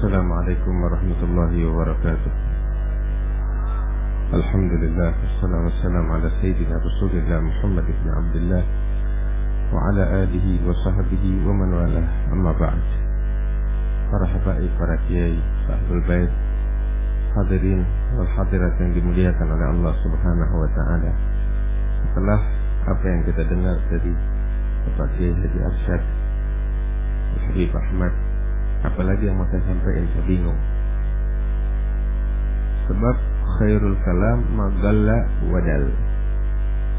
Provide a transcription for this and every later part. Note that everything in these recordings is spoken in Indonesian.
السلام عليكم ورحمة الله وبركاته. الحمد لله والصلاة والسلام على سيدنا رسول الله محمد بن عبد الله وعلى آله وصحبه ومن والاه. أما بعد فرحبائي فرحيائي فأهل البيت حاضرين والحاضرات yang dimuliakan oleh Allah Subhanahu wa taala setelah apa yang kita dengar dari Bapak Kiai Haji apalagi yang mau saya sampaikan saya bingung. Sebab khairul kalam magalla wadal.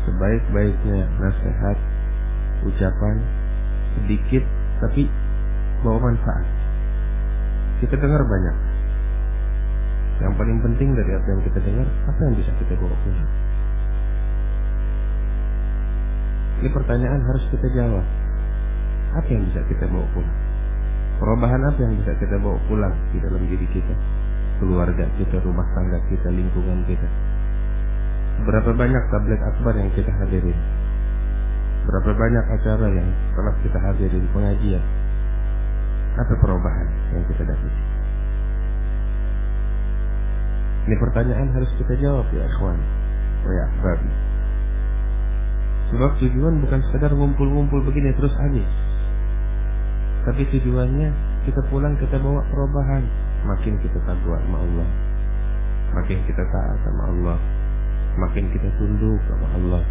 Sebaik-baiknya nasihat ucapan sedikit tapi bawa manfaat. Kita dengar banyak. Yang paling penting dari apa yang kita dengar apa yang bisa kita bawa ini pertanyaan harus kita jawab. Apa yang bisa kita bawa pulang Perubahan apa yang bisa kita bawa pulang di dalam diri kita? Keluarga kita, rumah tangga kita, lingkungan kita. Berapa banyak tablet akbar yang kita hadirin? Berapa banyak acara yang telah kita hadirin, pengajian? Apa perubahan yang kita dapat? Ini pertanyaan harus kita jawab ya ikhwan, ya ahbabi. Sebab tujuan bukan sekedar ngumpul-ngumpul begini terus habis. Tapi tujuannya kita pulang kita bawa perubahan. Makin kita takwa sama Allah. Makin kita taat sama Allah. Makin kita tunduk sama Allah.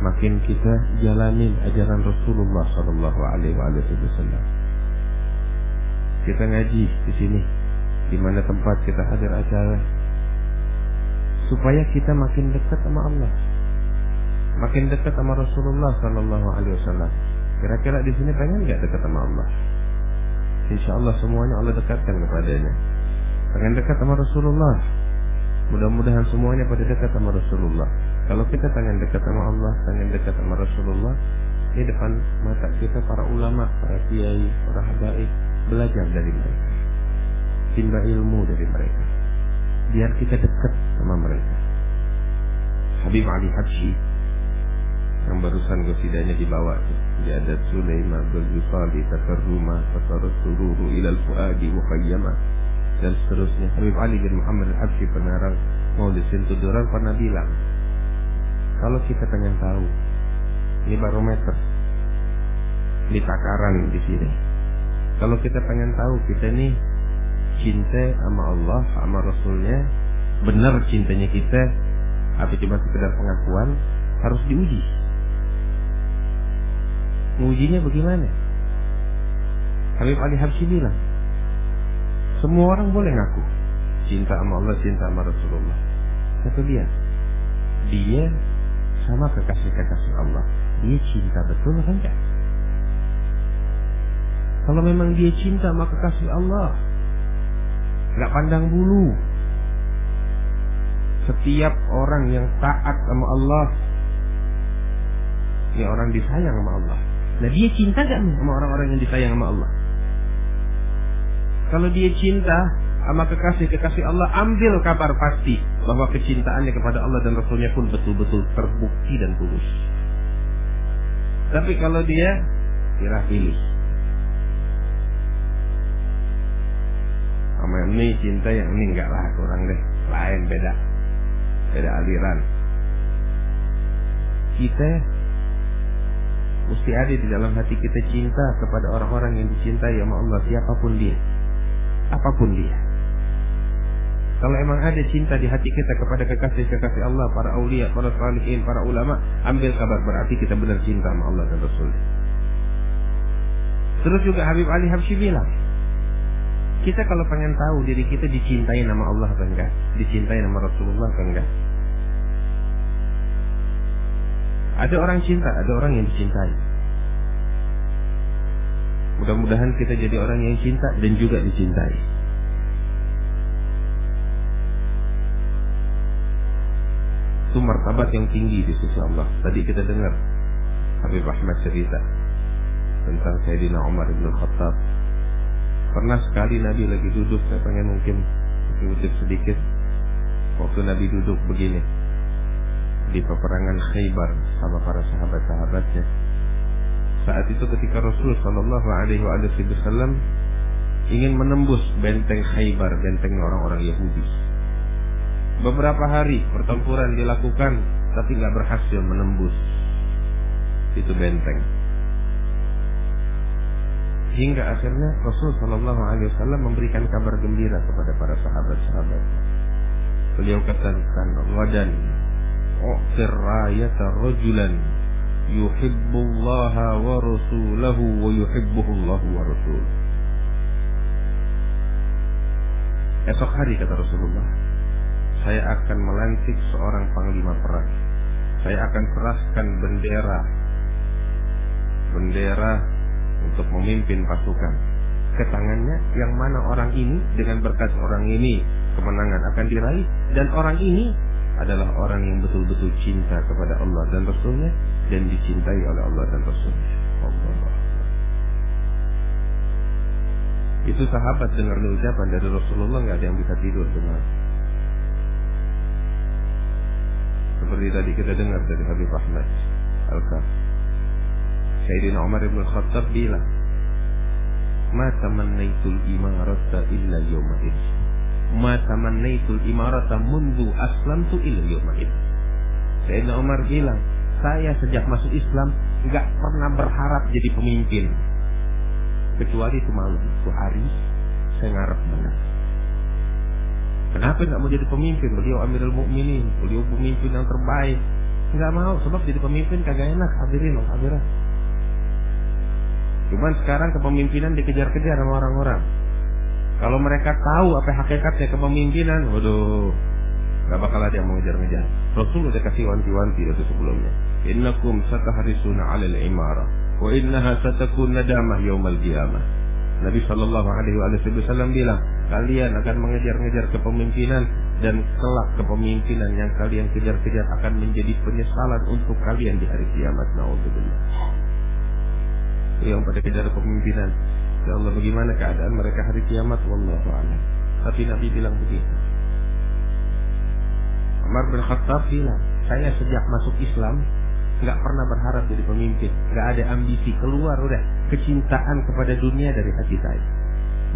Makin kita jalanin ajaran Rasulullah Sallallahu Alaihi Wasallam. Kita ngaji di sini, di mana tempat kita hadir acara, supaya kita makin dekat sama Allah, makin dekat sama Rasulullah Sallallahu Alaihi Wasallam Kira-kira di sini pengen nggak dekat sama Allah? Insya Allah semuanya Allah dekatkan kepadanya. Pengen dekat sama Rasulullah. Mudah-mudahan semuanya pada dekat sama Rasulullah. Kalau kita pengen dekat sama Allah, pengen dekat sama Rasulullah, di depan mata kita para ulama, para kiai, para habaib, belajar dari mereka. Timba ilmu dari mereka. Biar kita dekat sama mereka. Habib Ali Habsyi yang barusan gosidanya dibawa. Jadat Sulaiman Beljusali Takarruma Fasarat sururu ilal fuadi Muhayyama Dan seterusnya. Habib Ali bin Muhammad al-Habsyi pengarang Maulid Sintuduran pernah bilang Kalau kita pengen tahu Ini barometer Ini takaran di sini. Kalau kita pengen tahu kita ini Cinta sama Allah Sama Rasulnya Benar cintanya kita Apa cuma sekedar pengakuan Harus diuji Mengujinya bagaimana? Habib Ali Habsyi bilang, semua orang boleh ngaku cinta sama Allah, cinta sama Rasulullah. Satu dia, dia sama kekasih-kekasih Allah. Dia cinta betul kan enggak? Kalau memang dia cinta sama kekasih Allah, nggak pandang bulu. Setiap orang yang taat sama Allah, ini orang disayang sama Allah. Nah dia cinta gak nih sama orang-orang yang disayang sama Allah? Kalau dia cinta sama kekasih-kekasih Allah, ambil kabar pasti bahwa kecintaannya kepada Allah dan Rasulnya pun betul-betul terbukti dan tulus. Tapi kalau dia kira pilih. Sama ini cinta yang ini enggak lah kurang deh. Lain beda. Beda aliran. Kita mesti ada di dalam hati kita cinta kepada orang-orang yang dicintai sama Allah siapa pun dia apa pun dia kalau emang ada cinta di hati kita kepada kekasih-kekasih Allah, para aulia, para salihin, para ulama, ambil kabar berarti kita benar cinta sama Allah dan Rasul. Terus juga Habib Ali Habsyi bilang, kita kalau pengen tahu diri kita dicintai nama Allah atau enggak, dicintai nama Rasulullah atau enggak, Ada orang cinta, ada orang yang dicintai. Mudah-mudahan kita jadi orang yang cinta dan juga dicintai. Itu martabat yang tinggi di sisi Allah. Tadi kita dengar Habib Ahmad cerita tentang Sayyidina Umar bin Khattab. Pernah sekali Nabi lagi duduk, saya pengen mungkin sedikit. Waktu Nabi duduk begini, di peperangan Khaybar sama para sahabat-sahabatnya. Saat itu ketika Rasul Shallallahu Alaihi Wasallam ingin menembus benteng Khaybar, benteng orang-orang Yahudi. Beberapa hari pertempuran dilakukan, tapi nggak berhasil menembus itu benteng. Hingga akhirnya Rasul Shallallahu Alaihi Wasallam memberikan kabar gembira kepada para sahabat-sahabat. Beliau katakan, "Wadan, u'tir rayata rajulan yuhibbullaha wa rasulahu yuhibbuhullahu wa rasul." Esok hari kata Rasulullah, saya akan melantik seorang panglima perang. Saya akan keraskan bendera bendera untuk memimpin pasukan ke tangannya yang mana orang ini dengan berkat orang ini kemenangan akan diraih dan orang ini adalah orang yang betul-betul cinta kepada Allah dan Rasulnya dan dicintai oleh Allah dan Rasulnya. Allah. Itu sahabat dengar ucapan dari Rasulullah nggak ada yang bisa tidur dengar. Seperti tadi kita dengar dari Habib Ahmad Al-Kaf. Sayyidina Umar bin Khattab bilang, "Ma tamannaitul imarata illa yawma idh." Ma tamannaitul imarata mundu aslamtu. Sayyidina Umar bilang, "Saya sejak masuk Islam nggak pernah berharap jadi pemimpin. Kecuali itu malam, itu hari saya ngarep banget. Kenapa nggak mau jadi pemimpin? Beliau Amirul Mukminin, beliau pemimpin yang terbaik. Nggak mau, sebab jadi pemimpin kagak enak. Hadirin loh, hadirin. Cuman sekarang kepemimpinan dikejar-kejar sama orang-orang. Kalau mereka tahu apa hakikatnya kepemimpinan, waduh, gak bakal ada yang mau ngejar-ngejar. Rasul udah kasih wanti-wanti itu sebelumnya. Innakum satahrisuna 'alal imara wa innaha satakun nadamah yaumal qiyamah. Nabi Shallallahu Alaihi Wasallam bilang, kalian akan mengejar-ngejar kepemimpinan dan kelak kepemimpinan yang kalian kejar-kejar akan menjadi penyesalan untuk kalian di hari kiamat. Nauzubillah yang pada kejar kepemimpinan. Ya Allah bagaimana keadaan mereka hari kiamat wallahu a'lam. Tapi Nabi bilang begitu. Umar bin Khattab bilang, saya sejak masuk Islam nggak pernah berharap jadi pemimpin, nggak ada ambisi keluar udah kecintaan kepada dunia dari hati saya.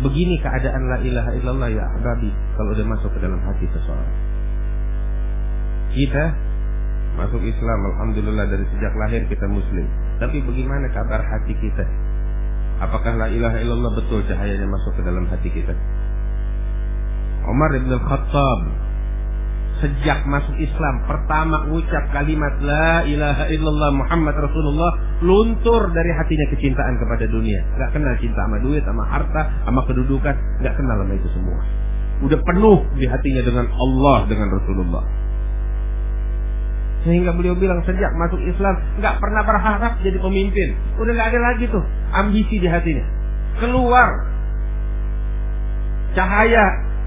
Begini keadaan la ilaha illallah ya Nabi kalau udah masuk ke dalam hati seseorang. Kita masuk Islam alhamdulillah dari sejak lahir kita muslim tapi bagaimana kabar hati kita? Apakah la ilaha illallah? Betul cahayanya masuk ke dalam hati kita? Umar bin Al-Khattab sejak masuk Islam pertama ucap kalimat la ilaha illallah Muhammad Rasulullah luntur dari hatinya kecintaan kepada dunia. Gak kenal cinta sama duit sama harta sama kedudukan. Gak kenal sama itu semua. Udah penuh di hatinya dengan Allah dengan Rasulullah sehingga beliau bilang sejak masuk Islam nggak pernah berharap jadi pemimpin. Udah nggak ada lagi tuh ambisi di hatinya. Keluar cahaya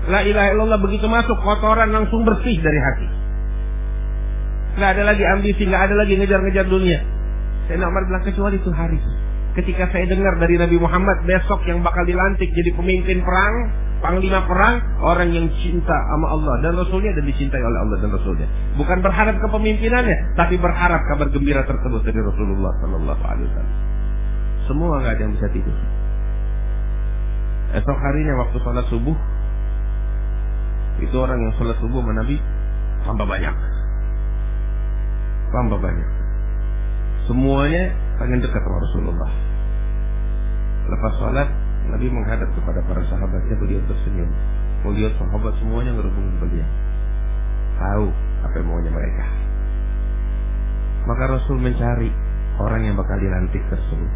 la ilaha illallah begitu masuk kotoran langsung bersih dari hati. Nggak ada lagi ambisi, nggak ada lagi ngejar-ngejar dunia. Saya Umar bilang kecuali itu hari. Ketika saya dengar dari Nabi Muhammad besok yang bakal dilantik jadi pemimpin perang, panglima perang orang yang cinta sama Allah dan Rasulnya dan dicintai oleh Allah dan Rasulnya. Bukan berharap kepemimpinannya, tapi berharap kabar gembira tersebut dari Rasulullah Sallallahu Alaihi Wasallam. Semua nggak ada yang bisa tidur. Esok harinya waktu sholat subuh, itu orang yang sholat subuh sama Nabi tambah banyak, tambah banyak. Semuanya pengen dekat sama Rasulullah. Lepas sholat Nabi menghadap kepada para sahabatnya beliau tersenyum. Melihat sahabat semuanya ngerubungin beliau. Tahu apa yang maunya mereka. Maka Rasul mencari orang yang bakal dilantik tersebut.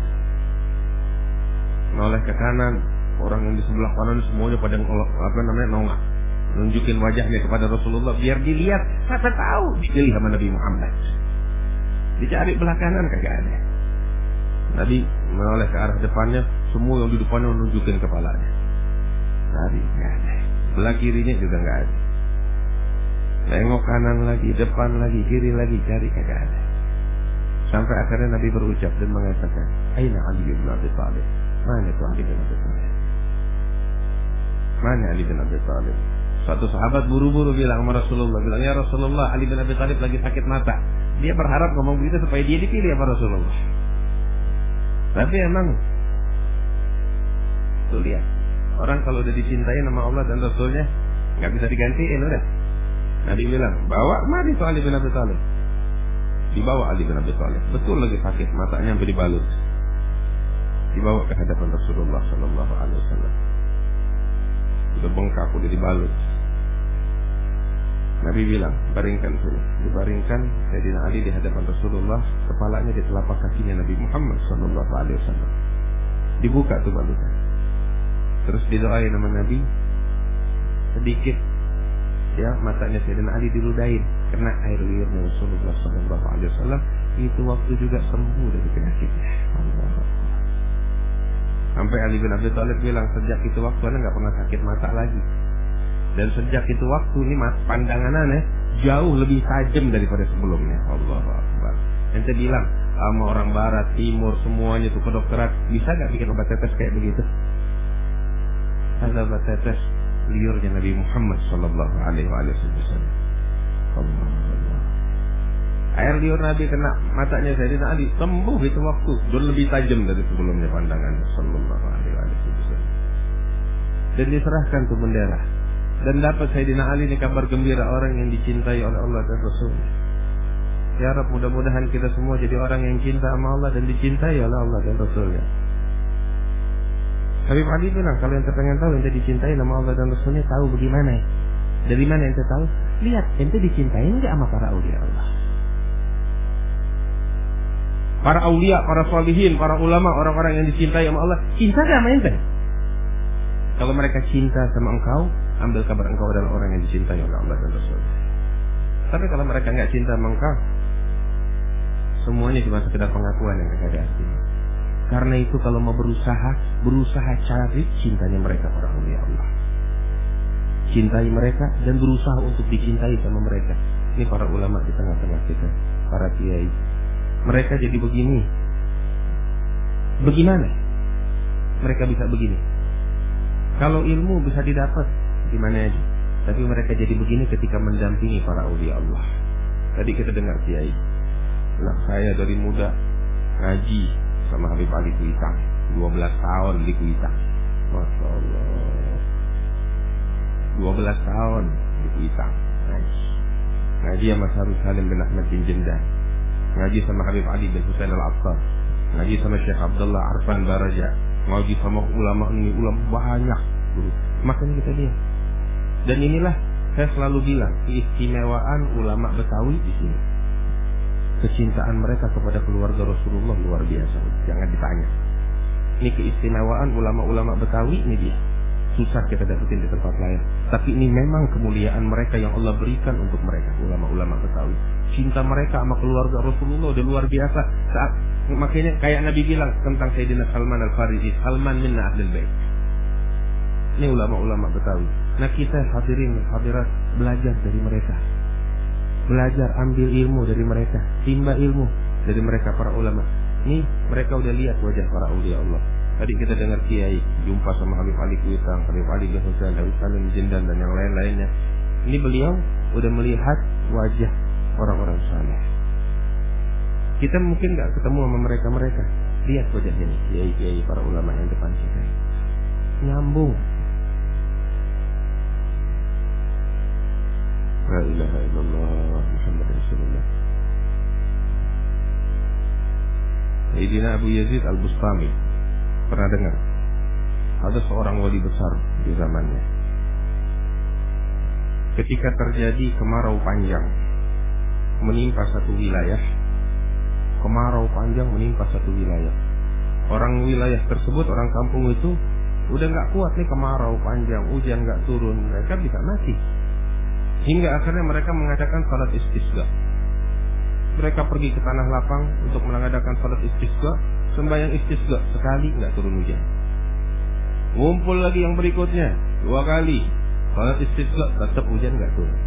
Noleh ke kanan, orang yang di sebelah kanan semuanya pada apa namanya nongak, nunjukin wajahnya kepada Rasulullah biar dilihat, siapa tahu dipilih sama Nabi Muhammad. Dicari belakangan kagak ada. Nabi menoleh ke arah depannya, semua yang di depannya menunjukkan kepalanya. Lari, nggak ada. Belah kirinya juga nggak ada. Tengok kanan lagi, depan lagi, kiri lagi, cari kagak ada. Sampai akhirnya Nabi berucap dan mengatakan, Aina Ali bin Abi Thalib? Mana itu Ali bin Abi Thalib? Mana Ali bin Abi Thalib? Suatu sahabat buru-buru bilang sama Rasulullah, bilang, Ya Rasulullah, Ali bin Abi Thalib lagi sakit mata. Dia berharap ngomong begitu supaya dia dipilih sama Rasulullah. Tapi emang tuh lihat Orang kalau udah dicintai nama Allah dan Rasulnya nggak bisa digantiin udah. Nabi bilang, bawa mari Ali bin Abi Thalib. Dibawa Ali bin Abi Thalib. Betul lagi sakit, matanya hampir dibalut. Dibawa ke hadapan Rasulullah Sallallahu Alaihi Wasallam. Udah bengkak, udah dibalut. Nabi bilang, baringkan sini. Dibaringkan Sayyidina Ali di hadapan Rasulullah, kepalanya di telapak kakinya Nabi Muhammad Sallallahu Alaihi Wasallam. Dibuka tuh balutan. Terus didoain nama Nabi, sedikit ya matanya Sayyidina Ali diludahin karena air liurnya Rasulullah Sallallahu Alaihi Wasallam itu waktu juga sembuh dari penyakitnya. Sampai Ali bin Abi Thalib bilang sejak itu waktu anda nggak pernah sakit mata lagi. Dan sejak itu waktu ini pandangan aneh jauh lebih tajam daripada sebelumnya. Allah Akbar. Ente bilang sama orang barat, timur, semuanya tuh kedokteran bisa gak bikin obat tetes kayak begitu? Ada obat tetes liurnya Nabi Muhammad Sallallahu Alaihi Wasallam. Allah, Allah. Air liur Nabi kena matanya Sayyidina Ali sembuh itu waktu dan lebih tajam dari sebelumnya pandangannya Sallallahu Alaihi Wasallam. Dan diserahkan tuh bendera dan dapat Sayyidina Ali ini kabar gembira orang yang dicintai oleh Allah dan Rasulnya. Ya Rab mudah-mudahan kita semua jadi orang yang cinta sama Allah dan dicintai oleh Allah dan Rasulnya. Habib Ali bilang kalau yang pengen tahu ente dicintai sama Allah dan Rasulnya tahu bagaimana? Dari mana ente tahu? Lihat ente dicintai enggak sama para aulia Allah. Para aulia, para salihin, para ulama, orang-orang yang dicintai sama Allah, cinta gak sama ente? Kalau mereka cinta sama engkau, ambil kabar engkau adalah orang yang dicintai oleh Allah dan Rasul. Tapi kalau mereka nggak cinta sama semuanya cuma sekedar pengakuan yang gak ada. Karena itu kalau mau berusaha, berusaha cari cintanya mereka para ulia Allah. Cintai mereka dan berusaha untuk dicintai sama mereka. Ini para ulama di tengah-tengah kita, para kiai. Mereka jadi begini. Bagaimana? Mereka bisa begini. Kalau ilmu bisa didapat di mana aja. Tapi mereka jadi begini ketika mendampingi para ulia Allah. Tadi kita dengar kiai. Anak saya dari muda ngaji sama Habib Ali Kuitang. 12 tahun di Kuitang. Masya Allah. 12 tahun di Kuitang. Ngaji. Ngaji sama Sarul Salim bin Ahmad bin Jendan. Ngaji sama Habib Ali bin Husain al-Attar. Ngaji sama Syekh Abdullah Arfan Baraja. Ngaji sama ulama ini ulama banyak. Makanya kita lihat dan inilah saya selalu bilang keistimewaan ulama Betawi di sini. Kecintaan mereka kepada keluarga Rasulullah luar biasa. Jangan ditanya. Ini keistimewaan ulama-ulama Betawi ini dia. Susah kita dapetin di tempat lain. Tapi ini memang kemuliaan mereka yang Allah berikan untuk mereka ulama-ulama Betawi. Cinta mereka sama keluarga Rasulullah udah luar biasa. Saat makanya kayak Nabi bilang tentang Sayyidina Salman Al-Farisi, Salman minna ahlul bait. Ini ulama-ulama Betawi. Nah kita hadirin hadirat belajar dari mereka. Belajar ambil ilmu dari mereka, timba ilmu dari mereka para ulama. Ini mereka udah lihat wajah para ulia Allah. Tadi kita dengar kiai jumpa sama Habib Ali Kuitang, Habib Ali bin Habib Salim Jindan dan yang lain-lainnya. Ini beliau udah melihat wajah orang-orang saleh. Kita mungkin nggak ketemu sama mereka-mereka. Lihat wajahnya kiai-kiai para ulama yang depan kita. Nyambung La ilaha illallah Muhammad Rasulullah. Sayyidina Abu Yazid Al-Bustami. Pernah dengar? Ada seorang wali besar di zamannya. Ketika terjadi kemarau panjang Menimpa satu wilayah Kemarau panjang menimpa satu wilayah. Orang wilayah tersebut, orang kampung itu Udah nggak kuat nih kemarau panjang, hujan nggak turun, mereka bisa mati. Hingga akhirnya mereka mengadakan salat istisqa. Mereka pergi ke tanah lapang untuk mengadakan salat istisqa, sembahyang istisqa sekali nggak turun hujan. Ngumpul lagi yang berikutnya dua kali salat istisqa tetap hujan nggak turun.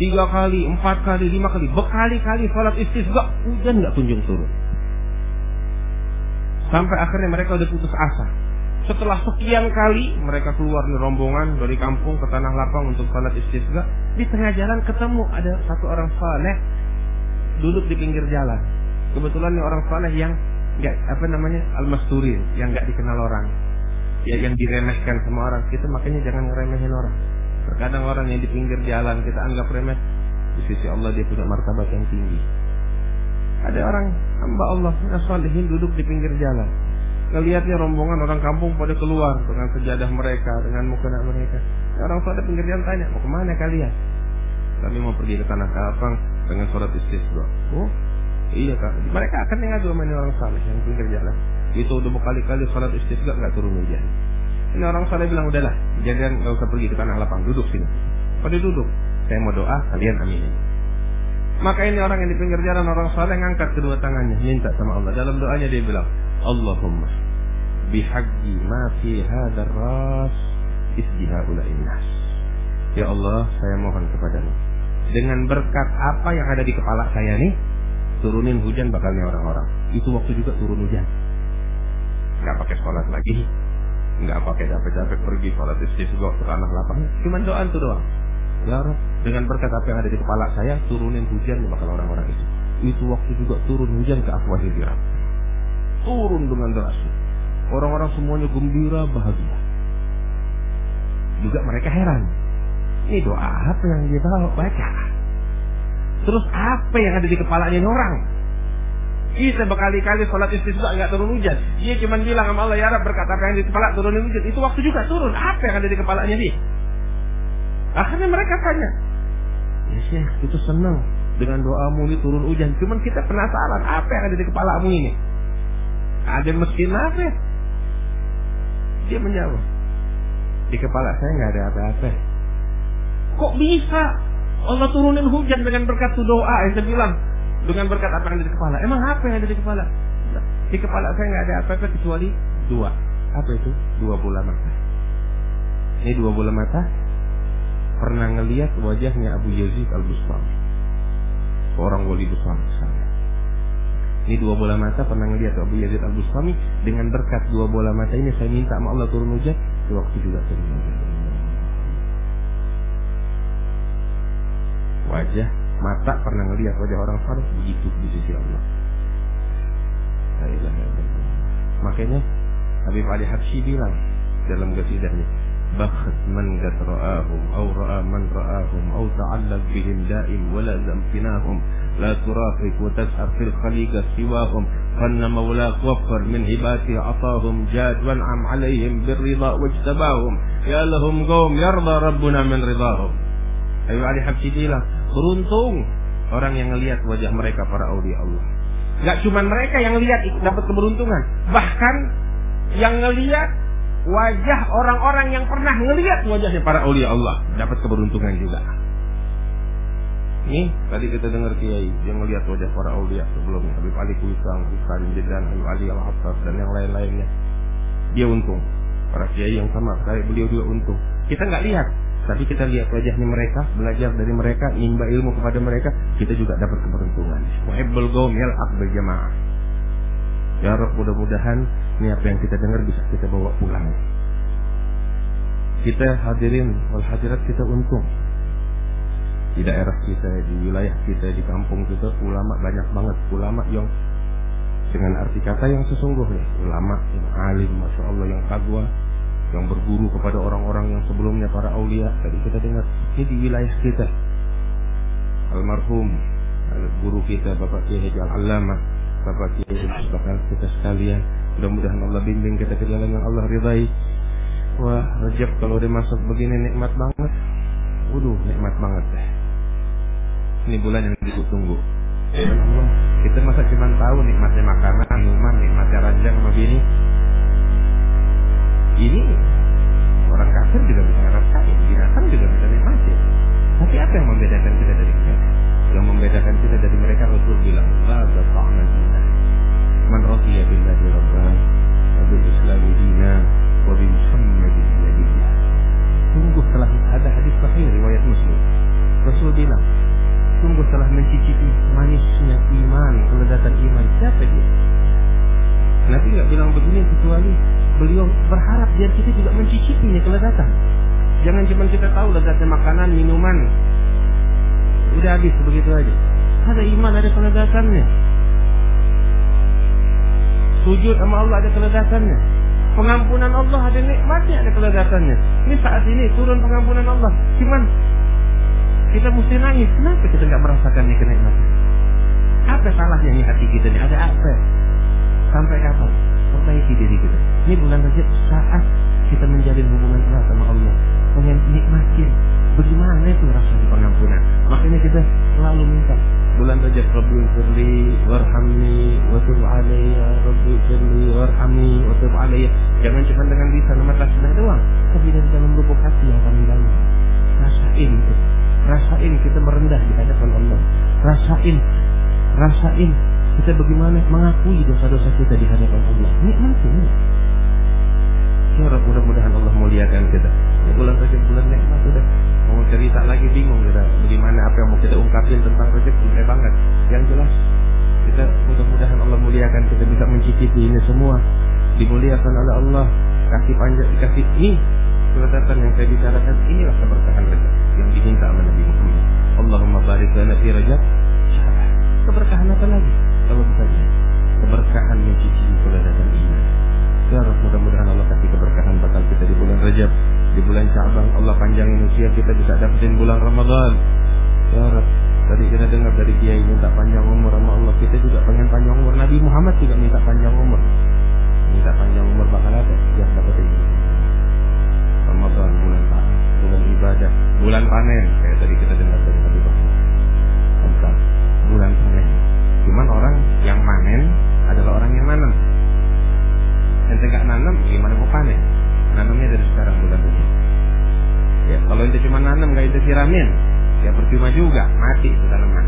Tiga kali, empat kali, lima kali, berkali-kali salat istisqa hujan nggak kunjung turun. Sampai akhirnya mereka udah putus asa. Setelah sekian kali mereka keluar di rombongan dari kampung ke tanah lapang untuk salat istisqa, di tengah jalan ketemu ada satu orang saleh duduk di pinggir jalan. Kebetulan ini orang saleh yang nggak apa namanya al-masturin, yang nggak dikenal orang. ya yang diremehkan sama orang. Kita makanya jangan ngeremehin orang. Terkadang orang yang di pinggir jalan kita anggap remeh di sisi Allah dia punya martabat yang tinggi. Ada orang hamba Allah yang duduk di pinggir jalan ngelihatnya rombongan orang kampung pada keluar dengan sejadah mereka dengan mukena mereka orang pada pinggir jalan tanya mau ke mana kalian kami mau pergi ke tanah kapang dengan surat istisqa oh iya kak mereka akan ngadu sama ini orang saleh yang pinggir jalan itu udah berkali-kali sholat istisqa nggak turun hujan. Ini orang saleh bilang udahlah, jangan nggak usah pergi ke tanah lapang, duduk sini. Pada duduk, saya mau doa, kalian amin. Maka ini orang yang di pinggir jalan orang saleh ngangkat kedua tangannya, minta sama Allah. Dalam doanya dia bilang, Allahumma bihaqi ma fi hadzal ras isjiha nas. Ya Allah, saya mohon kepadamu. Dengan berkat apa yang ada di kepala saya nih, turunin hujan bakalnya orang-orang. Itu waktu juga turun hujan. Nggak pakai sholat lagi. Nggak pakai capek-capek pergi sholat istisqa ke tanah lapang. Cuma doa itu doang. Ya Rob dengan berkat apa yang ada di kepala saya turunin hujan bakal orang-orang itu. Itu waktu juga turun hujan ke Afwah Hijrah turun dengan deras orang-orang semuanya gembira bahagia juga mereka heran ini doa apa yang dia baca terus apa yang ada di kepalanya ini orang kita berkali-kali sholat istisqa nggak turun hujan. Dia cuma bilang sama Allah, ya Rab berkata apa yang di kepala turunin hujan. Itu waktu juga turun. Apa yang ada di kepalanya dia? Akhirnya mereka tanya. Ya Syekh, itu senang dengan doamu ini turun hujan. Cuman kita penasaran, apa yang ada di kepalamu ini? Ada mesin apa ya? Dia menjawab, di kepala saya nggak ada apa-apa. Kok bisa Allah turunin hujan dengan berkat doa? Saya bilang, dengan berkat apa yang ada di kepala. Emang apa yang ada di kepala? Di kepala saya nggak ada apa-apa kecuali dua. Apa itu? Dua bola mata. Ini dua bola mata pernah ngelihat wajahnya Abu Yazid Al Bustami. Orang wali besar sana. Ini dua bola mata pernah ngelihat Abu Yazid Al Bustami dengan berkat dua bola mata ini saya minta sama Allah turun hujan. Di waktu juga turun hujan. Wajah mata pernah ngelihat wajah orang saleh begitu di sisi Allah. Makanya Habib Ali Habsyi bilang dalam qasidahnya, "Bakhat man qad ra'ahum aw ra'a man ra'ahum aw ta'allaq bihim da'im wa la zamtinahum la turafiq wa tas'ar fil khaliqa siwahum fanna mawlak waffar min hibati atahum jad wan'am alaihim birrida wajtabahum ya lahum qawm yarda rabbuna min ridahum." Habib Ali Habsyi bilang, Beruntung orang yang ngelihat wajah mereka para aulia Allah. Gak cuma mereka yang lihat dapat keberuntungan, bahkan yang ngelihat wajah orang-orang yang pernah ngelihat wajahnya para aulia Allah dapat keberuntungan juga. Ini tadi kita dengar kiai yang melihat wajah para aulia sebelum Habib Ali Kuisang, Ustaz Jedan, Habib Ali Al dan yang lain-lainnya. Dia untung. Para kiai yang sama kayak beliau juga untung. Kita nggak lihat, tapi kita lihat wajahnya mereka, belajar dari mereka, nimba ilmu kepada mereka, kita juga dapat keberuntungan. Muhibbul gaum yal'aq jamaah. Ya Rabb mudah-mudahan ini apa yang kita dengar bisa kita bawa pulang. Kita hadirin wal hadirat kita untung. Di daerah kita, di wilayah kita, di kampung kita ulama banyak banget. Ulama yang dengan arti kata yang sesungguhnya. Ulama yang alim, masya Allah yang kagwa, yang berguru kepada orang-orang yang sebelumnya para aulia. Tadi kita dengar ini di wilayah kita. Almarhum guru kita Bapak Kiai Al-Allamah Bapak Kiai bahkan kita sekalian mudah-mudahan Allah bimbing kita ke jalan yang Allah ridai wah Rejab kalau udah masuk begini nikmat banget. Waduh nikmat banget deh. Ini bulan yang ditunggu Allah kita masa cuma tahu nikmatnya makanan minuman nikmatnya ranjang begini ini orang kafir juga bisa ngerasain, binatang juga bisa nikmati. Tapi apa yang membedakan kita dari mereka? Yang membedakan kita dari mereka Rasul bilang, La ta'na wa bil islami dina, wa bi Muhammadin nabiyya. Sungguh telah ada hadis sahih riwayat Muslim. Rasul bilang, sungguh telah mencicipi manisnya iman, kelezatan iman. Siapa dia? Nabi nggak bilang begini kecuali beliau berharap biar kita juga mencicipinya kelezatan. Jangan cuma kita tahu lezatnya makanan, minuman. Udah habis begitu aja. Ada iman, ada kelezatannya. Sujud sama Allah ada kelezatannya. Pengampunan Allah ada nikmatnya, ada kelezatannya. Ini saat ini turun pengampunan Allah. Cuman kita mesti nangis. Kenapa kita nggak merasakan nih kenikmatan? Apa salahnya nih hati kita nih? Ada apa? Sampai kapan? Perbaiki diri kita. Ini bulan Rajab saat kita menjalin hubungan erat sama Allah. Pengen nikmatin. Bagaimana itu rasanya pengampunan? Makanya kita selalu minta bulan Rajab Rabbi firli jangan cuma dengan lisan sama tasbih doang. Tapi dari dalam lubuk hati yang kami dalam rasain itu. Rasain kita merendah di hadapan Allah. Rasain. Rasain kita bagaimana mengakui dosa-dosa kita di hadapan Allah. Nikmati ini. Ya mudah-mudahan Allah muliakan kita. Ya, bulan Rajab bulan nikmat sudah. Mau cerita lagi bingung kita. Bagaimana apa yang mau kita ungkapin tentang Rajab mulai banget yang jelas kita mudah-mudahan Allah muliakan kita bisa mencicipi ini semua dimuliakan oleh Allah. Kasih panjang dikasih ini kelezatan yang saya bicarakan inilah keberkahan Rajab yang diminta oleh Nabi Muhammad. Allahumma barik lana fi Rajab. Keberkahan apa lagi? Kalau bukan keberkahan mencicipi kelezatan iman. Ya mudah-mudahan Allah kasih keberkahan bakal kita di bulan Rajab Di bulan Syaban. Allah panjangin usia kita bisa dapetin bulan Ramadan. Ya Tadi kita dengar dari Kiai minta panjang umur sama Allah. Kita juga pengen panjang umur. Nabi Muhammad juga minta panjang umur nggak ente siramin. Ya percuma juga mati itu tanaman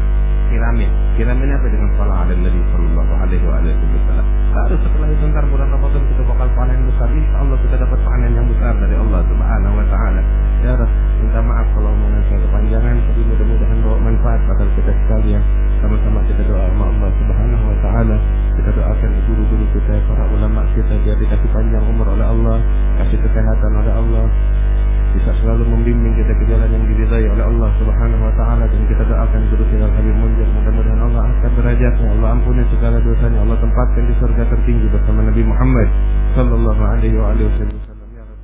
siramin. Siramin apa dengan salah ada Nabi Sallallahu Alaihi Wasallam? Baru setelah itu ntar bulan Ramadan kita bakal panen besar. Insya Allah kita dapat panen yang besar dari Allah Subhanahu Wa Taala. Ya Rab minta maaf kalau omongan saya kepanjangan tapi mudah-mudahan bawa manfaat pada kita sekalian. Sama-sama kita doa sama Allah Subhanahu Wa Taala. Kita doakan guru-guru kita para ulama kita biar dikasih panjang umur oleh Allah kasih kesehatan oleh Allah bisa selalu membimbing kita ke jalan yang diridai oleh Allah Subhanahu wa taala dan kita doakan guru kita Habib Munzir. Mudah-mudahan Allah angkat derajatnya Allah ampuni segala dosanya Allah tempatkan di surga tertinggi bersama Nabi Muhammad sallallahu alaihi wa alihi wasallam